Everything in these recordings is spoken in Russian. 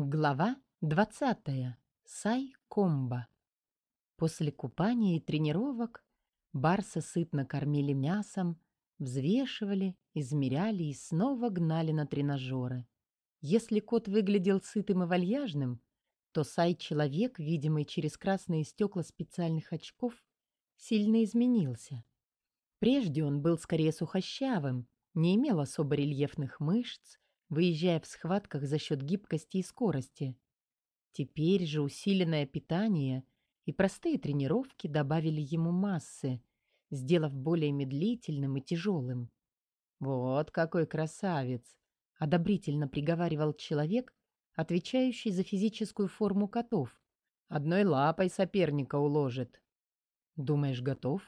Глава 20. Сай-комба. После купания и тренировок барса сытно кормили мясом, взвешивали, измеряли и снова гнали на тренажеры. Если кот выглядел сытым и вальяжным, то Сай-человек, видимый через красные стекла специальных очков, сильно изменился. Прежде он был скорее сухощавым, не имел особо рельефных мышц, выезжая в схватках за счет гибкости и скорости. Теперь же усиленное питание и простые тренировки добавили ему массы, сделав более медлительным и тяжелым. «Вот какой красавец!» — одобрительно приговаривал человек, отвечающий за физическую форму котов. «Одной лапой соперника уложит». «Думаешь, готов?»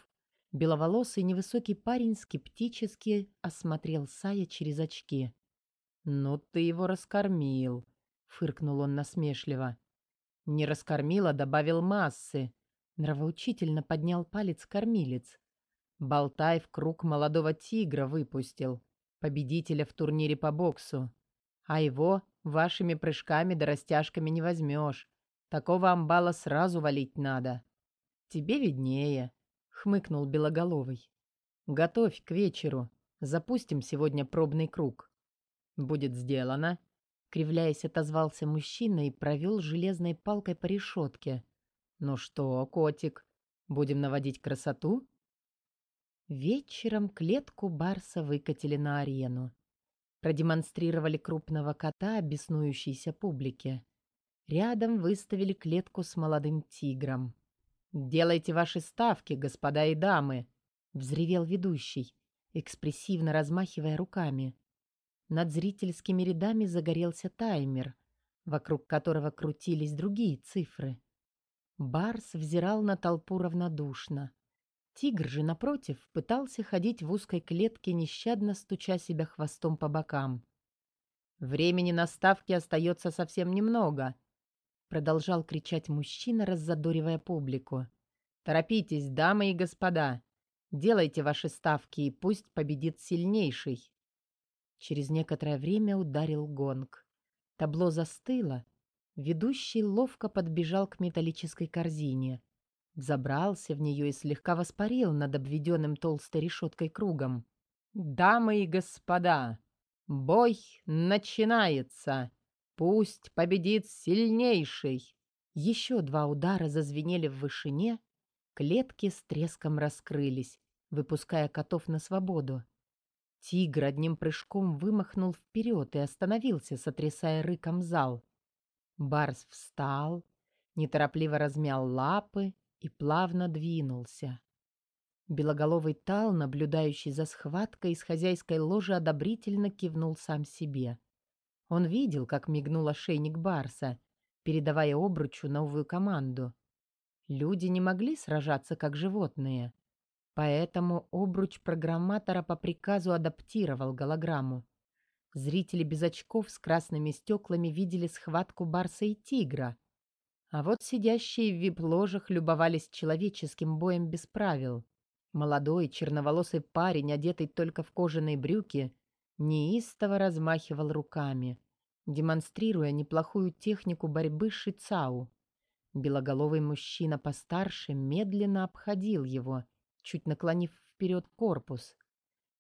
Беловолосый невысокий парень скептически осмотрел Сая через очки. «Ну ты его раскормил», — фыркнул он насмешливо. «Не раскормил, а добавил массы», — нравоучительно поднял палец кормилец. «Болтай в круг молодого тигра выпустил, победителя в турнире по боксу. А его вашими прыжками да растяжками не возьмешь. Такого амбала сразу валить надо». «Тебе виднее», — хмыкнул Белоголовый. «Готовь к вечеру. Запустим сегодня пробный круг». «Будет сделано», — кривляясь отозвался мужчина и провел железной палкой по решетке. «Ну что, котик, будем наводить красоту?» Вечером клетку Барса выкатили на арену. Продемонстрировали крупного кота беснующейся публике. Рядом выставили клетку с молодым тигром. «Делайте ваши ставки, господа и дамы!» — взревел ведущий, экспрессивно размахивая руками. Над зрительскими рядами загорелся таймер, вокруг которого крутились другие цифры. Барс взирал на толпу равнодушно. Тигр же, напротив, пытался ходить в узкой клетке, нещадно стуча себя хвостом по бокам. «Времени на ставки остается совсем немного», — продолжал кричать мужчина, раззадоривая публику. «Торопитесь, дамы и господа! Делайте ваши ставки, и пусть победит сильнейший!» Через некоторое время ударил гонг. Табло застыло. Ведущий ловко подбежал к металлической корзине. Взобрался в нее и слегка воспарил над обведенным толстой решеткой кругом. «Дамы и господа, бой начинается! Пусть победит сильнейший!» Еще два удара зазвенели в вышине, клетки с треском раскрылись, выпуская котов на свободу. Тигр одним прыжком вымахнул вперед и остановился, сотрясая рыком зал. Барс встал, неторопливо размял лапы и плавно двинулся. Белоголовый Тал, наблюдающий за схваткой из хозяйской ложи, одобрительно кивнул сам себе. Он видел, как мигнул ошейник Барса, передавая обручу новую команду. Люди не могли сражаться, как животные. Поэтому обруч программатора по приказу адаптировал голограмму. Зрители без очков с красными стеклами видели схватку барса и тигра. А вот сидящие в вип-ложах любовались человеческим боем без правил. Молодой черноволосый парень, одетый только в кожаные брюки, неистово размахивал руками, демонстрируя неплохую технику борьбы шицау. Белоголовый мужчина постарше медленно обходил его — чуть наклонив вперед корпус.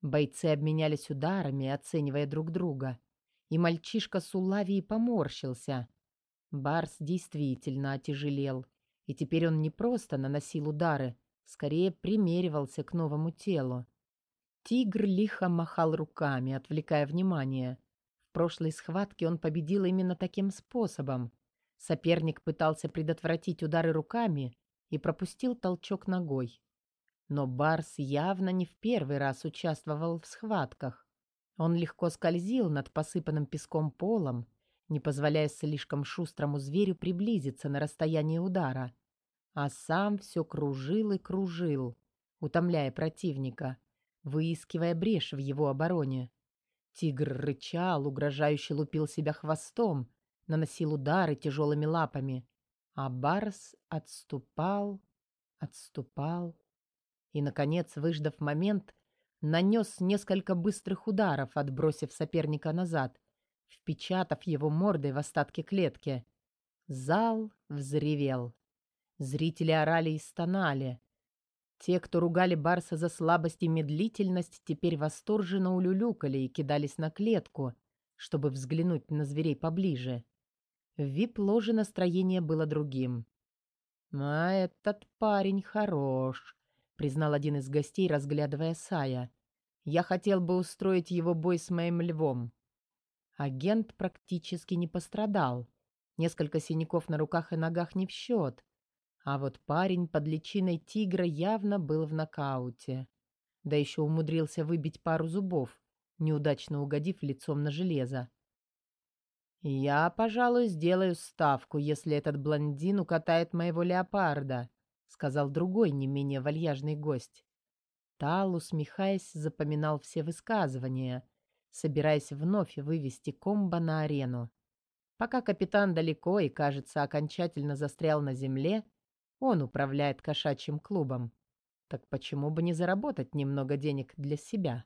Бойцы обменялись ударами, оценивая друг друга. И мальчишка с Улавией поморщился. Барс действительно отяжелел. И теперь он не просто наносил удары, скорее примеривался к новому телу. Тигр лихо махал руками, отвлекая внимание. В прошлой схватке он победил именно таким способом. Соперник пытался предотвратить удары руками и пропустил толчок ногой. Но Барс явно не в первый раз участвовал в схватках. Он легко скользил над посыпанным песком полом, не позволяя слишком шустрому зверю приблизиться на расстояние удара, а сам все кружил и кружил, утомляя противника, выискивая брешь в его обороне. Тигр рычал, угрожающе лупил себя хвостом, наносил удары тяжелыми лапами, а Барс отступал, отступал и, наконец, выждав момент, нанес несколько быстрых ударов, отбросив соперника назад, впечатав его мордой в остатки клетки. Зал взревел. Зрители орали и стонали. Те, кто ругали Барса за слабость и медлительность, теперь восторженно улюлюкали и кидались на клетку, чтобы взглянуть на зверей поближе. В вип-ложе настроение было другим. «А этот парень хорош», — признал один из гостей, разглядывая Сая. «Я хотел бы устроить его бой с моим львом». Агент практически не пострадал. Несколько синяков на руках и ногах не в счет. А вот парень под личиной тигра явно был в нокауте. Да еще умудрился выбить пару зубов, неудачно угодив лицом на железо. «Я, пожалуй, сделаю ставку, если этот блондин укатает моего леопарда», сказал другой, не менее вальяжный гость. Тал, усмехаясь, запоминал все высказывания, собираясь вновь вывести комбо на арену. Пока капитан далеко и, кажется, окончательно застрял на земле, он управляет кошачьим клубом. Так почему бы не заработать немного денег для себя?